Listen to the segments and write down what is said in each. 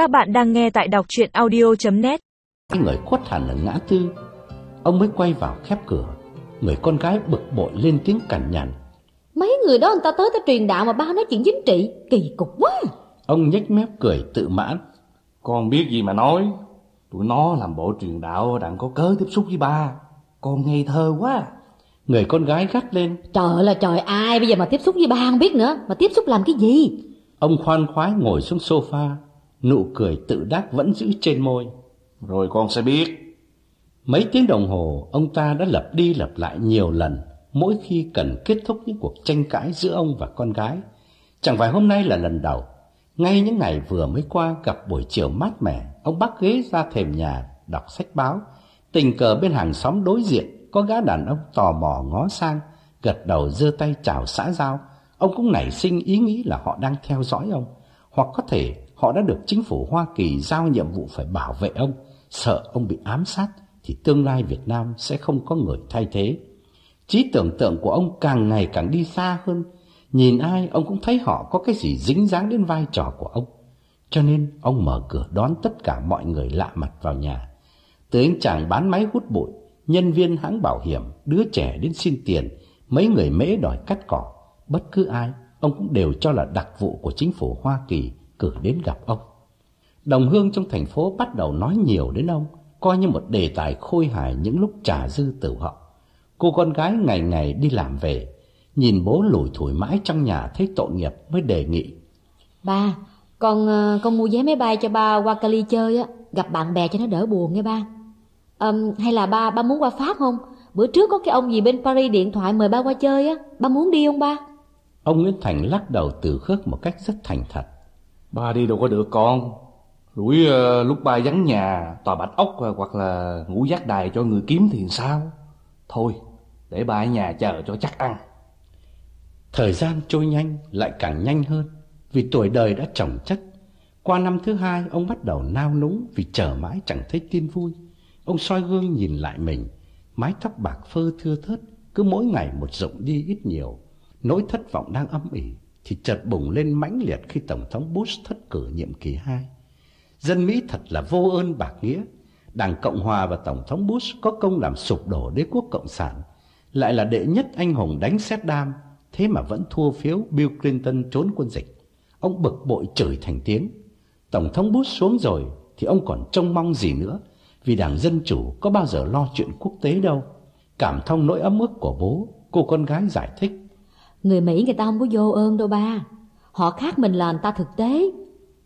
Các bạn đang nghe tại đọc chuyện audio.net người khuất hẳn ở ngã tư. Ông mới quay vào khép cửa. Người con gái bực bội lên tiếng cằn nhằn. Mấy người đó người ta tới tới truyền đạo mà ba nói chuyện chính trị. Kỳ cục quá. Ông nhếch mép cười tự mãn. Con biết gì mà nói. Tụi nó làm bộ truyền đạo đặng có cớ tiếp xúc với ba. Con ngây thơ quá. Người con gái gắt lên. Trời là trời ai bây giờ mà tiếp xúc với ba không biết nữa? Mà tiếp xúc làm cái gì? Ông khoan khoái ngồi xuống sofa Nụ cười tự đắc vẫn giữ trên môi. Rồi con sẽ biết. Mấy tiếng đồng hồ Ông ta đã lặp đi lặp lại nhiều lần Mỗi khi cần kết thúc những cuộc tranh cãi Giữa ông và con gái. Chẳng phải hôm nay là lần đầu. Ngay những ngày vừa mới qua gặp buổi chiều mát mẻ Ông bắt ghế ra thềm nhà Đọc sách báo. Tình cờ bên hàng xóm đối diện Có gã đàn ông tò mò ngó sang Gật đầu giơ tay chào xã giao. Ông cũng nảy sinh ý nghĩ là họ đang theo dõi ông Hoặc có thể họ đã được chính phủ Hoa Kỳ giao nhiệm vụ phải bảo vệ ông, Sợ ông bị ám sát Thì tương lai Việt Nam sẽ không có người thay thế. Trí tưởng tượng của ông càng ngày càng đi xa hơn. Nhìn ai, ông cũng thấy họ có cái gì dính dáng đến vai trò của ông. Cho nên, ông mở cửa đón tất cả mọi người lạ mặt vào nhà. Từ anh chàng bán máy hút bụi, Nhân viên hãng bảo hiểm, Đứa trẻ đến xin tiền, Mấy người mễ đòi cắt cỏ. Bất cứ ai, Ông cũng đều cho là đặc vụ của chính phủ Hoa Kỳ Cử đến gặp ông. Đồng hương trong thành phố bắt đầu nói nhiều đến ông Coi như một đề tài khôi hài Những lúc trả dư tử họ. Cô con gái ngày ngày đi làm về Nhìn bố lủi thủi mãi trong nhà Thấy tội nghiệp mới đề nghị. Ba Con ờ, con mua vé máy bay cho ba qua Cali chơi á Gặp bạn bè cho nó đỡ buồn nghe ba. Ờm, Hay là ba ba muốn qua Pháp không? Bữa trước có cái ông gì bên Paris điện thoại mời ba qua chơi á Ba muốn đi không ba? Ông Nguyễn Thành lắc đầu từ khước một cách rất thành thật Ba đi đâu có được con. Rủi uh, lúc ba vắng nhà Tòa bạch ốc ờ, hoặc là ngủ giác đài cho người kiếm thì sao? Thôi để ba ở nhà chờ cho chắc ăn. Thời gian trôi nhanh lại càng nhanh hơn Vì tuổi đời đã chồng chất. Qua năm thứ hai ông bắt đầu nao núng Vì chờ mãi chẳng thấy tin vui. Ông soi gương nhìn lại mình Mái tóc bạc phơ thưa thớt Cứ mỗi ngày một rộng đi ít nhiều. Nỗi thất vọng đang âm ỉ. Thì chợt bùng lên mãnh liệt khi Tổng thống Bush thất cử nhiệm kỳ 2 Dân Mỹ thật là vô ơn bạc nghĩa. Đảng Cộng Hòa và Tổng thống Bush có công làm sụp đổ đế quốc Cộng sản, Lại là đệ nhất anh hùng đánh xét đam, Thế mà vẫn thua phiếu Bill Clinton trốn quân dịch. Ông bực bội chửi thành tiếng. Tổng thống Bush xuống rồi Thì ông còn trông mong gì nữa, Vì đảng Dân Chủ có bao giờ lo chuyện quốc tế đâu. Cảm thông nỗi ấm ức của bố, Cô con gái giải thích. Người Mỹ người ta không có vô ơn đâu ba. Họ khác mình là người ta thực tế.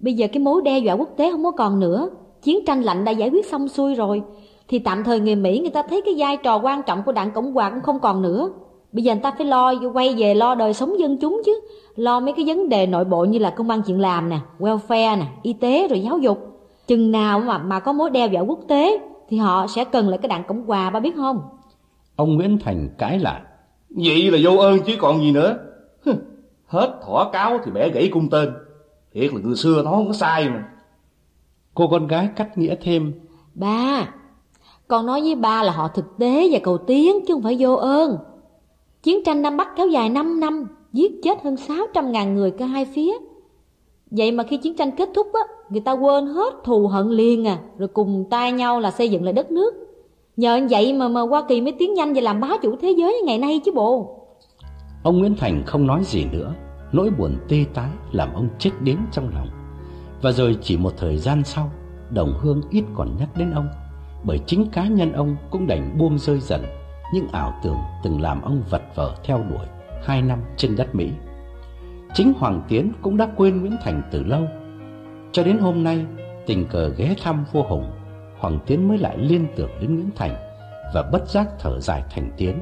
Bây giờ cái mối đe dọa quốc tế không có còn nữa. Chiến tranh lạnh đã giải quyết xong xuôi rồi. Thì tạm thời người Mỹ người ta thấy cái vai trò quan trọng của đảng Cộng Hòa cũng không còn nữa. Bây giờ người ta phải lo quay về lo đời sống dân chúng chứ. Lo mấy cái vấn đề nội bộ như là công an chuyện làm nè Welfare nè, y tế rồi giáo dục. Chừng nào mà mà có mối đe dọa quốc tế Thì họ sẽ cần lại cái đảng Cộng Hòa ba biết không? Ông Nguyễn Thành cãi lại. Vậy là vô ơn chứ còn gì nữa Hết thỏa cáo thì bẻ gãy cung tên Thiệt là từ xưa nó không có sai mà Cô con gái cắt nghĩa thêm Ba, con nói với ba là họ thực tế và cầu tiến chứ không phải vô ơn. Chiến tranh Nam Bắc kéo dài 5 năm, giết chết hơn 600 ngàn người cả hai phía. Vậy mà khi chiến tranh kết thúc á, người ta quên hết thù hận liền à, rồi cùng tay nhau là xây dựng lại đất nước. Nhờ vậy mà mà Hoa Kỳ mới tiến nhanh và làm bá chủ thế giới ngày nay chứ bộ. Ông Nguyễn Thành không nói gì nữa. Nỗi buồn tê tái làm ông chết đến trong lòng. Và rồi chỉ một thời gian sau, Đồng Hương ít còn nhắc đến ông. Bởi chính cá nhân ông cũng đành buông rơi dần Những ảo tưởng từng làm ông vật vờ theo đuổi Hai năm trên đất Mỹ. Chính Hoàng Tiến cũng đã quên Nguyễn Thành từ lâu. Cho đến hôm nay, Tình cờ ghé thăm vua Hùng Hoàng Tiến mới lại liên tưởng đến Nguyễn Thành Và bất giác thở dài thành tiếng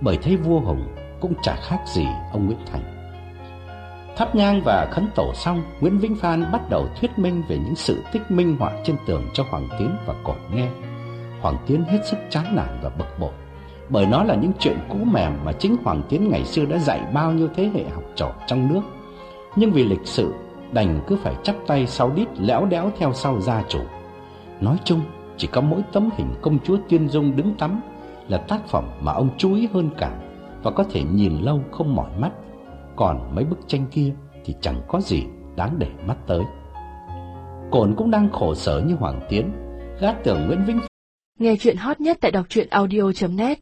Bởi thấy vua Hồng cũng chả khác gì ông Nguyễn Thành Thắp nhang và khấn tổ xong, Nguyễn Vĩnh Phan bắt đầu thuyết minh về những sự tích minh họa trên tường cho Hoàng Tiến và Cổn nghe. Hoàng Tiến hết sức chán nản và bực bội, bởi nó là những chuyện cũ mềm mà chính Hoàng Tiến ngày xưa đã dạy bao nhiêu thế hệ học trò trong nước. Nhưng vì lịch sự, đành cứ phải chắp tay sau đít lẽo đéo theo sau gia chủ. Nói chung, chỉ có mỗi tấm hình công chúa Tiên Dung đứng tắm là tác phẩm mà ông chú ý hơn cả và có thể nhìn lâu không mỏi mắt còn mấy bức tranh kia thì chẳng có gì đáng để mắt tới. Cồn cũng đang khổ sở như Hoàng Tiến Gác tưởng Nguyễn Vĩnh Nghe chuyện hot nhất tại đọc truyện audio.net